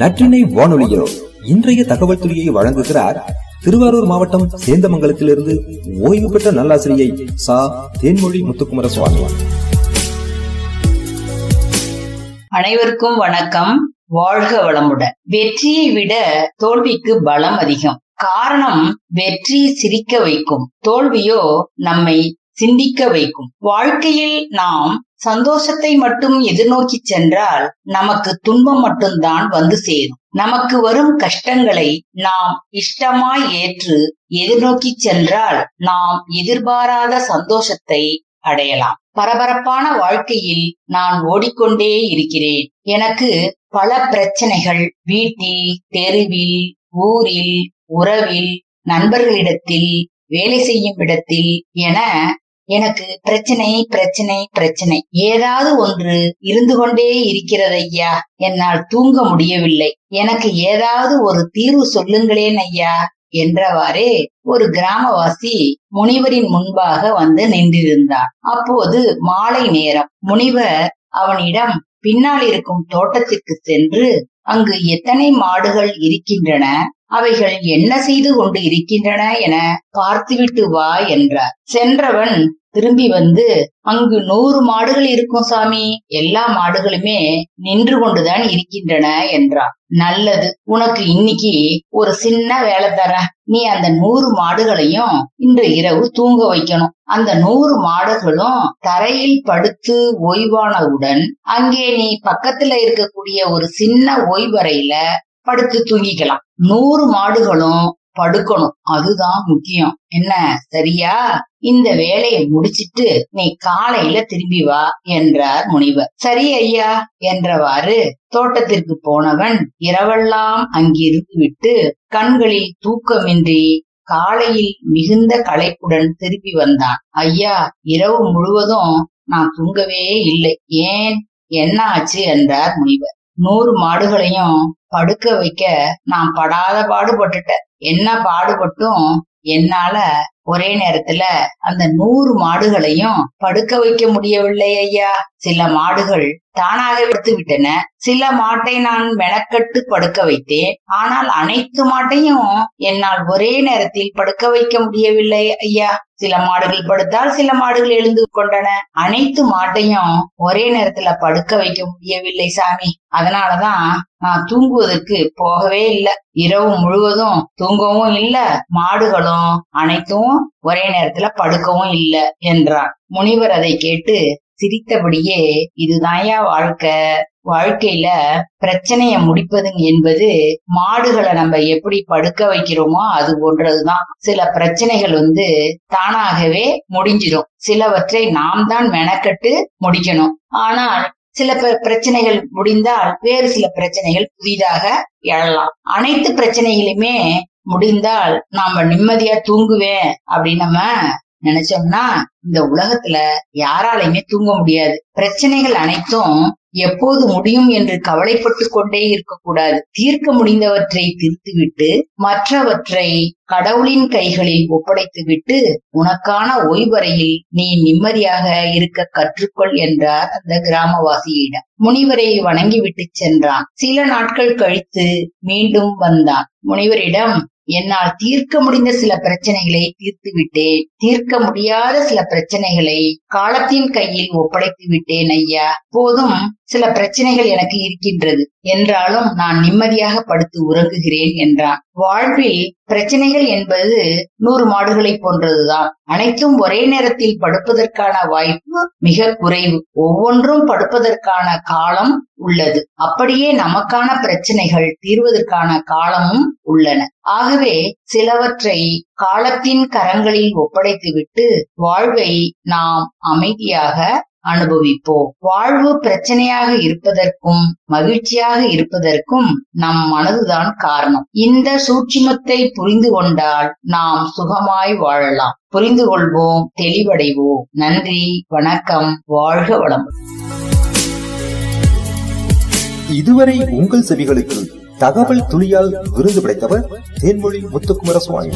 நற்றினை வானொலியோ இன்றைய தகவல் துறையை வழங்குகிறார் திருவாரூர் மாவட்டம் சேந்தமங்கலத்திலிருந்து ஓய்வு பெற்ற நல்லாசிரியை சா. தேன்மொழி முத்துக்குமர சுவாமி அனைவருக்கும் வணக்கம். வாழ்க வளமுடன். வெற்றியை விட தோல்விக்கு பலம் அதிகம். காரணம் வெற்றி சிரிக்க வைக்கும். தோல்வியோ நம்மை சிந்திக்க வைக்கும். வாழ்க்கையில் நாம் சந்தோஷத்தை மட்டும் எதிர்நோக்கி சென்றால் நமக்கு துன்பம் மட்டும்தான் வந்து சேரும். நமக்கு வரும் கஷ்டங்களை நாம் இஷ்டமாய் ஏற்று எதிர்நோக்கி சென்றால் நாம் எதிர்பாராத சந்தோஷத்தை அடையலாம். பரபரப்பான வாழ்க்கையில் நான் ஓடிக்கொண்டே இருக்கிறேன். எனக்கு பல பிரச்சனைகள் வீட்டில் தெருவில் ஊரில் உறவில் நண்பர்களிடத்தில் வேலை செய்யும் இடத்தில் என எனக்கு பிரச்சனை பிரச்சனை பிரச்சனை. ஏதாவது ஒன்று இருந்து கொண்டே இருக்கிறது ஐயா. என்னால் தூங்க முடியவில்லை. எனக்கு ஏதாவது ஒரு தீர்வு சொல்லுங்களேன் ஐயா என்றவாறே ஒரு கிராமவாசி முனிவரின் முன்பாக வந்து நின்றிருந்தான். அப்போது மாலை நேரம். முனிவர் அவனிடம் பின்னால் இருக்கும் தோட்டத்திற்கு சென்று அங்கு எத்தனை மாடுகள் இருக்கின்றன? அவைகள் என்ன செய்து கொண்டு இருக்கின்றன என பார்த்துவிட்டு வா என்றார் சென்றவன் திரும்பி வந்து அங்கு நூறு மாடுகள் இருக்கும் சாமி. எல்லா மாடுகளுமே நின்று கொண்டுதான் இருக்கின்றன என்றான். நல்லது. உனக்கு இன்னைக்கு ஒரு சின்ன வேலை தர. நீ அந்த நூறு மாடுகளையும் இன்று இரவு தூங்க வைக்கணும். அந்த நூறு மாடுகளும் தரையில் படுத்து ஓய்வானவுடன் அங்கே நீ பக்கத்துல இருக்கக்கூடிய ஒரு சின்ன ஓய்வறையில படுத்து தூங்கிக்கலாம். நூறு மாடுகளும் படுக்கணும். அதுதான் முக்கியம். என்ன? சரியா? இந்த வேலையை முடிச்சிட்டு நீ காலையில திரும்பி வா என்றார் முனிவர். சரி ஐயா என்றவாறு தோட்டத்திற்கு போனவன் இரவெல்லாம் அங்கிருந்து விட்டு கண்களில் தூக்கமின்றி காலையில் மிகுந்த களைப்புடன் திரும்பி வந்தான். ஐயா இரவு முழுவதும் நான் தூங்கவே இல்லை. ஏன்? என்ன ஆச்சு? என்றார் முனிவர். நூறு மாடுகளையும் படுக்க வைக்க நான் படாத பாடுபட்டுட்டேன். என்ன பாடுபட்டும்? என்னால ஒரே நேரத்துல அந்த நூறு மாடுகளையும் படுக்க வைக்க முடியவில்லை ஐயா. சில மாடுகள் தானாக எடுத்து விட்டன. சில மாட்டை நான் மெனக்கட்டு படுக்க வைத்தேன். ஆனால் அனைத்து மாட்டையும் என்னால் ஒரே நேரத்தில் படுக்க வைக்க முடியவில்லை ஐயா. சில மாடுகள் படுத்தால் சில மாடுகள் எழுந்து கொண்டன அனைத்து மாட்டையும் ஒரே நேரத்துல படுக்க வைக்க முடியவில்லை சாமி. அதனாலதான் நான் தூங்குவதற்கு போகவே இல்லை. இரவு முழுவதும் தூங்கவும் இல்ல. மாடுகளும் அனைத்தும் ஒரே நேரத்துல படுக்கவும் இல்ல என்றான். முனிவர் அதை கேட்டு சிரித்தபடியே இதுதான்யா வாழ்க்கை. வாழ்க்கையில பிரச்சனைய முடிப்பது என்பது மாடுகளை நம்ம எப்படி படுக்க வைக்கிறோமோ அது போன்றதுதான். சில பிரச்சனைகள் வந்து தானாகவே முடிஞ்சிடும். சிலவற்றை நாம் தான் மெனக்கட்டு முடிக்கணும். ஆனால் சில பிரச்சனைகள் முடிந்தால் வேறு சில பிரச்சனைகள் புதிதாக எழலாம். அனைத்து பிரச்சனைகளுமே முடிந்தால் நாம நிம்மதியா தூங்குவேன் அப்படின்னு நம்ம நினைச்சோம்னா இந்த உலகத்துல யாராலையுமே தூங்க முடியாது. பிரச்சனைகள் அனைத்தும் எப்போது முடியும் என்று கவலைப்பட்டு கொண்டே இருக்கக்கூடாது. தீர்க்க முடிந்தவற்றை தீர்த்துவிட்டு மற்றவற்றை கடவுளின் கைகளில் ஒப்படைத்துவிட்டு உனக்கான ஓய்வறையில் நீ நிம்மதியாக இருக்க கற்றுக்கொள் என்றார் அந்த கிராமவாசியிடம். முனிவரை வணங்கிவிட்டு சென்றான். சில நாட்கள் கழித்து மீண்டும் வந்தான். முனிவரிடம் என்னால் தீர்க்க முடிந்த சில பிரச்சனைகளை தீர்த்து விட்டேன் தீர்க்க முடியாத சில பிரச்சனைகளை காலத்தின் கையில் ஒப்படைத்து விட்டேன் ஐயா. போதும் சில பிரச்சனைகள் எனக்கு இருக்கின்றது. என்றாலும் நான் நிம்மதியாக படுத்து உறங்குகிறேன் என்றான். வாழ்வில் பிரச்சனைகள் என்பது நூறு மாடுகளை போன்றதுதான். அனைத்தும் ஒரே நேரத்தில் படுப்பதற்கான வாய்ப்பு மிக குறைவு. ஒவ்வொன்றும் படுப்பதற்கான காலம் உள்ளது. அப்படியே நமக்கான பிரச்சனைகள் தீர்வதற்கான காலமும் உள்ளன. ஆகவே சிலவற்றை காலத்தின் கரங்களில் ஒப்படைத்துவிட்டு வாழ்வை நாம் அமைதியாக அனுபவிப்போம். வாழ்வு பிரச்சனையாக இருப்பதற்கும் மகிழ்ச்சியாக இருப்பதற்கும் நம் மனதுதான் காரணம். இந்த சூட்சிமத்தை புரிந்து கொண்டால் நாம் சுகமாய் வாழலாம். புரிந்து கொள்வோம் தெளிவடைவோம். நன்றி வணக்கம் வாழ்க வளம் இதுவரை உங்கள் செவிகளுக்கு தகவல் துளியால் விருது படைத்தவர் தேன்மொழி முத்துக்குமர சுவாமி